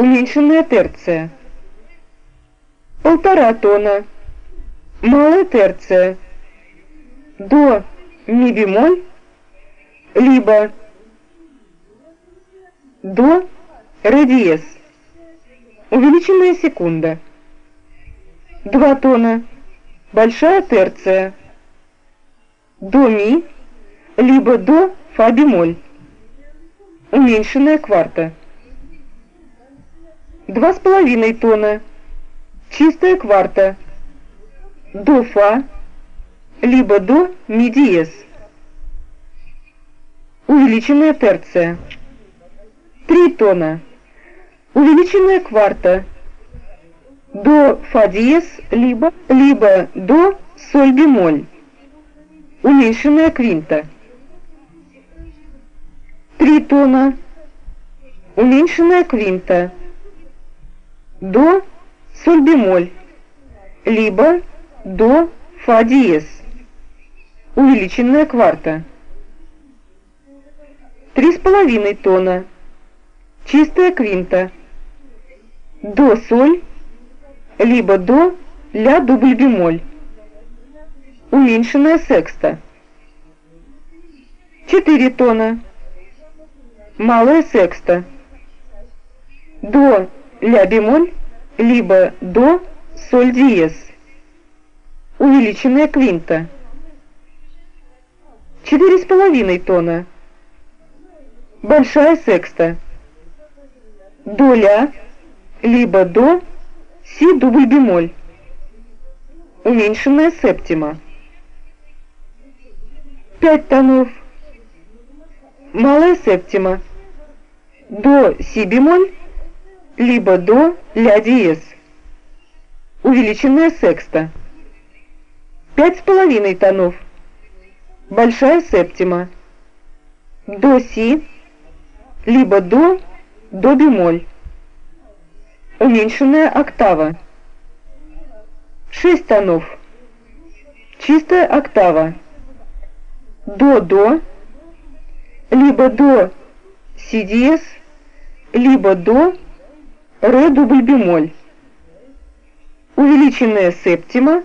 уменьшенная терция. Полтора тона, малая терция. До, ми бемоль, либо до, ре диез. Увеличенная секунда. Два тона, большая терция. До ми, либо до фа бемоль. Уменьшенная кварта. Два с половиной тона. Чистая кварта. До фа, либо до ми диез. Увеличенная терция. Три тона. Увеличенная кварта. До фа диез, либо, либо до соль бемоль. Уменьшенная квинта. Три тона. Уменьшенная квинта. До соль бемоль, либо до фа диез. Увеличенная кварта. Три с половиной тона. Чистая квинта. До соль, либо до ля дубль бемоль. Уменьшенная секста. Четыре тона. Малая секста. До ля бемоль, либо до соль диез. Увеличенная квинта. Четыре с половиной тона. Большая секста. До ля, либо до си дубль бемоль. Уменьшенная септима. Пять тонов. Малая септима. До си бемоль, либо до ля диез. Увеличенная секста. Пять с половиной тонов. Большая септима. До си, либо до, до бемоль. Уменьшенная октава. Шесть тонов. Чистая октава. До-до, либо до си диез, либо до ре дубль бемоль. Увеличенная септима,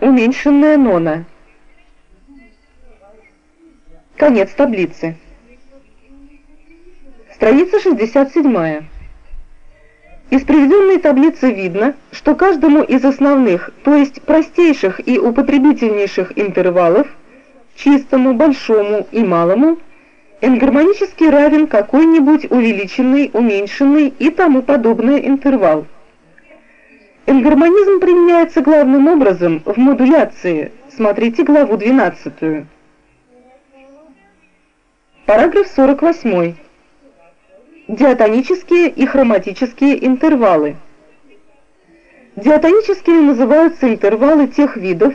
уменьшенная нона. Конец таблицы. Страница 67. Из приведенной таблицы видно, что каждому из основных, то есть простейших и употребительнейших интервалов, чистому, большому и малому, Энгармонически равен какой-нибудь увеличенный, уменьшенный и тому подобное интервал. Энгармонизм применяется главным образом в модуляции. Смотрите главу 12. Параграф 48. Диатонические и хроматические интервалы. Диатоническими называются интервалы тех видов,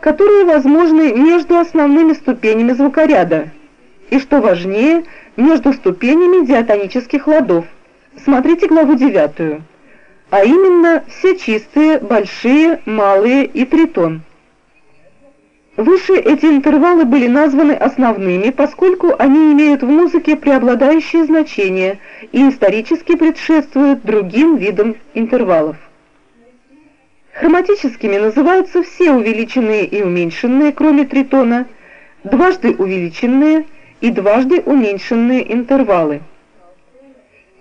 которые возможны между основными ступенями звукоряда – и, что важнее, между ступенями диатонических ладов. Смотрите главу 9. А именно все чистые, большие, малые и тритон. Выше эти интервалы были названы основными, поскольку они имеют в музыке преобладающее значение и исторически предшествуют другим видам интервалов. Хроматическими называются все увеличенные и уменьшенные, кроме тритона, дважды увеличенные – и дважды уменьшенные интервалы.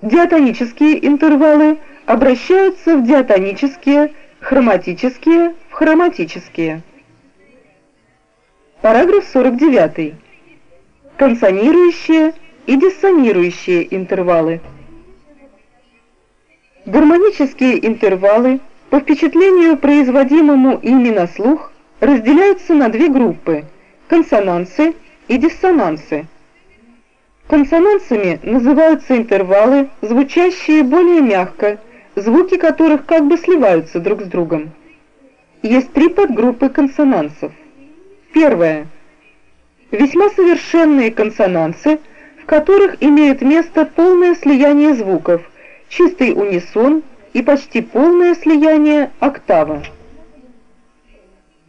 Диатонические интервалы обращаются в диатонические, хроматические в хроматические. Параграф 49. Консонирующие и диссонирующие интервалы. Гармонические интервалы по впечатлению, производимому ими на слух, разделяются на две группы – консонансы и диссонансы. Консонансами называются интервалы, звучащие более мягко, звуки которых как бы сливаются друг с другом. Есть три подгруппы консонансов. Первое. Весьма совершенные консонансы, в которых имеет место полное слияние звуков, чистый унисон и почти полное слияние октава.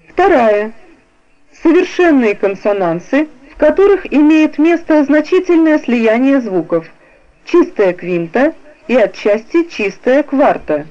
Вторая. Совершенные консонансы, которых имеет место значительное слияние звуков, чистая квинта, и отчасти чистая кварта.